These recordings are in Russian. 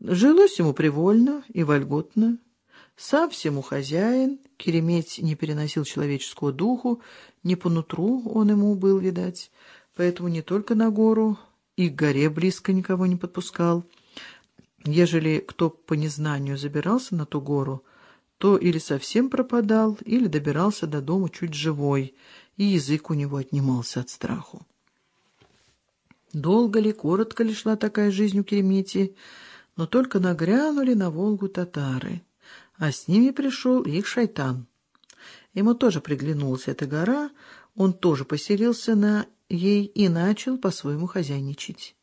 Жилось ему привольно и вольготно. Сам всему хозяин, Кереметь не переносил человеческого духу, не по нутру он ему был, видать, поэтому не только на гору, и к горе близко никого не подпускал. Ежели кто по незнанию забирался на ту гору, то или совсем пропадал, или добирался до дома чуть живой, и язык у него отнимался от страху. Долго ли, коротко ли шла такая жизнь у Керемети, но только нагрянули на Волгу татары — а с ними пришел их шайтан. Ему тоже приглянулась эта гора, он тоже поселился на ей и начал по-своему хозяйничать.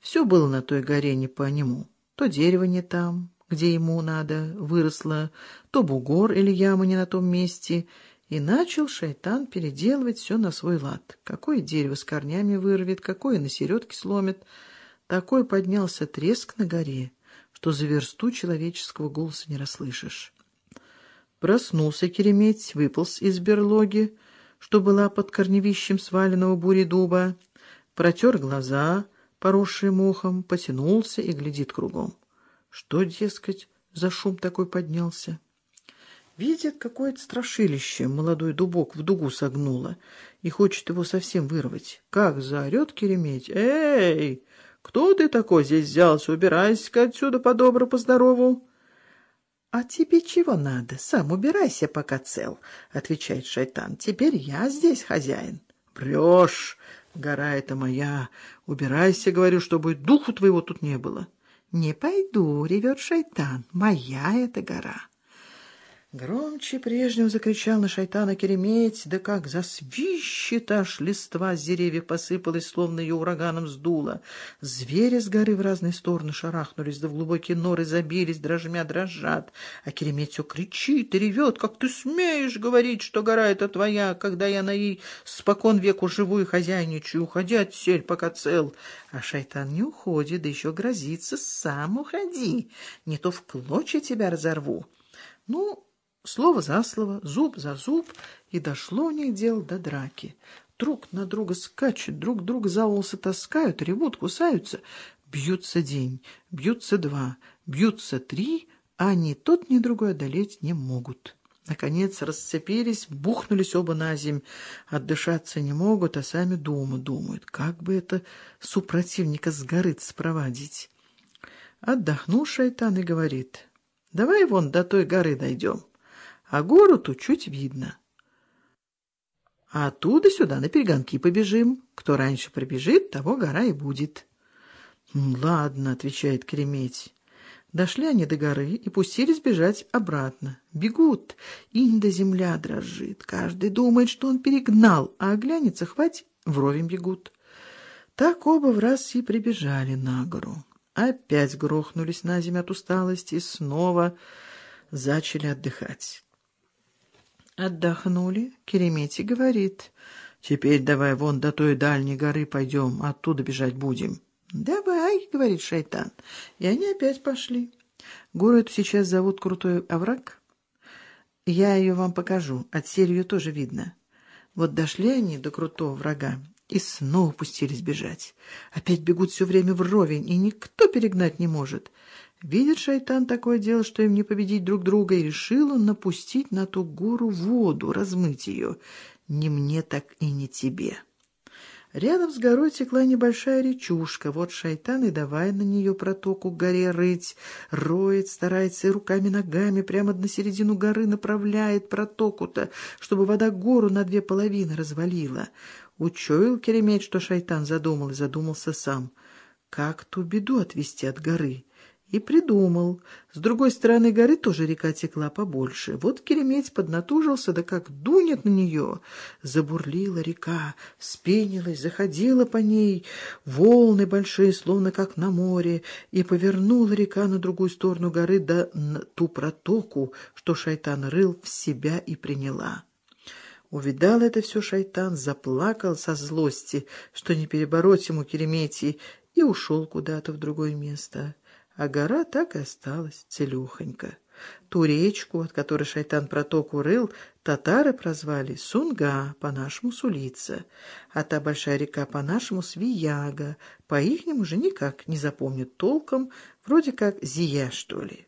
Все было на той горе не по нему. То дерево не там, где ему надо, выросло, то бугор или яма не на том месте, и начал шайтан переделывать все на свой лад. Какое дерево с корнями вырвет, какое на середке сломит. Такой поднялся треск на горе, что за версту человеческого голоса не расслышишь. Проснулся Кереметь, выполз из берлоги, что была под корневищем сваленного бури дуба, протер глаза, поросшие мохом, потянулся и глядит кругом. Что, дескать, за шум такой поднялся? Видит какое-то страшилище, молодой дубок в дугу согнуло, и хочет его совсем вырвать. Как заорет Кереметь. «Эй!» «Кто ты такой здесь взялся? Убирайся-ка отсюда по-добру, по-здорову». «А тебе чего надо? Сам убирайся, пока цел», — отвечает шайтан. «Теперь я здесь хозяин». «Врешь! Гора эта моя. Убирайся, говорю, чтобы духу твоего тут не было». «Не пойду», — ревет шайтан. «Моя эта гора». Громче прежнего закричал на шайтана Кереметь, да как засвищет аж листва с деревьев посыпалась, словно ее ураганом сдуло. Звери с горы в разные стороны шарахнулись, да в глубокие норы забились, дрожмя дрожат. А Кереметь все кричит и ревет, как ты смеешь говорить, что гора эта твоя, когда я на ней спокон веку живу и хозяйничаю, уходи отсель, пока цел. А шайтан не уходит, да еще грозится, сам уходи, не то в клочья тебя разорву. Ну, Слово за слово, зуб за зуб, и дошло у них дело до драки. Друг на друга скачут, друг друга за волосы таскают, ревут, кусаются. Бьются день, бьются два, бьются три, а ни тот, ни другой одолеть не могут. Наконец расцепились, бухнулись оба на земь. Отдышаться не могут, а сами дома думают, как бы это супротивника с горы спровадить. Отдохнул шайтан и говорит, давай вон до той горы дойдем а гору-то чуть видно. А оттуда сюда на перегонки побежим. Кто раньше пробежит, того гора и будет. — Ладно, — отвечает Креметь. Дошли они до горы и пустились бежать обратно. Бегут, инда земля дрожит. Каждый думает, что он перегнал, а оглянется, хватит, вровень бегут. Так оба в раз и прибежали на гору. Опять грохнулись на землю от усталости и снова зачали отдыхать. Отдохнули, Керемети говорит, «Теперь давай вон до той дальней горы пойдем, оттуда бежать будем». «Давай», — говорит шайтан, и они опять пошли. Гору эту сейчас зовут Крутой овраг. Я ее вам покажу, от ее тоже видно. Вот дошли они до Крутого врага и снова пустились бежать. Опять бегут все время вровень, и никто перегнать не может. Видит шайтан такое дело, что им не победить друг друга, и решил он напустить на ту гору воду, размыть ее. Не мне так и не тебе. Рядом с горой текла небольшая речушка. Вот шайтан и давай на нее протоку горе рыть. Роет, старается и руками-ногами прямо на середину горы направляет протоку-то, чтобы вода гору на две половины развалила. Учуял Кереметь, что шайтан задумал, и задумался сам. Как ту беду отвести от горы? И придумал. С другой стороны горы тоже река текла побольше. Вот Кереметь поднатужился, да как дунет на нее. Забурлила река, вспенилась, заходила по ней, волны большие, словно как на море, и повернула река на другую сторону горы, да на ту протоку, что шайтан рыл в себя и приняла. Увидал это все шайтан, заплакал со злости, что не перебороть ему Кереметий, и ушел куда-то в другое место а гора так и осталась целехонька. Ту речку, от которой шайтан проток урыл, татары прозвали Сунга, по-нашему Сулица, а та большая река по-нашему Свияга, по-ихнему же никак не запомнят толком, вроде как Зия, что ли.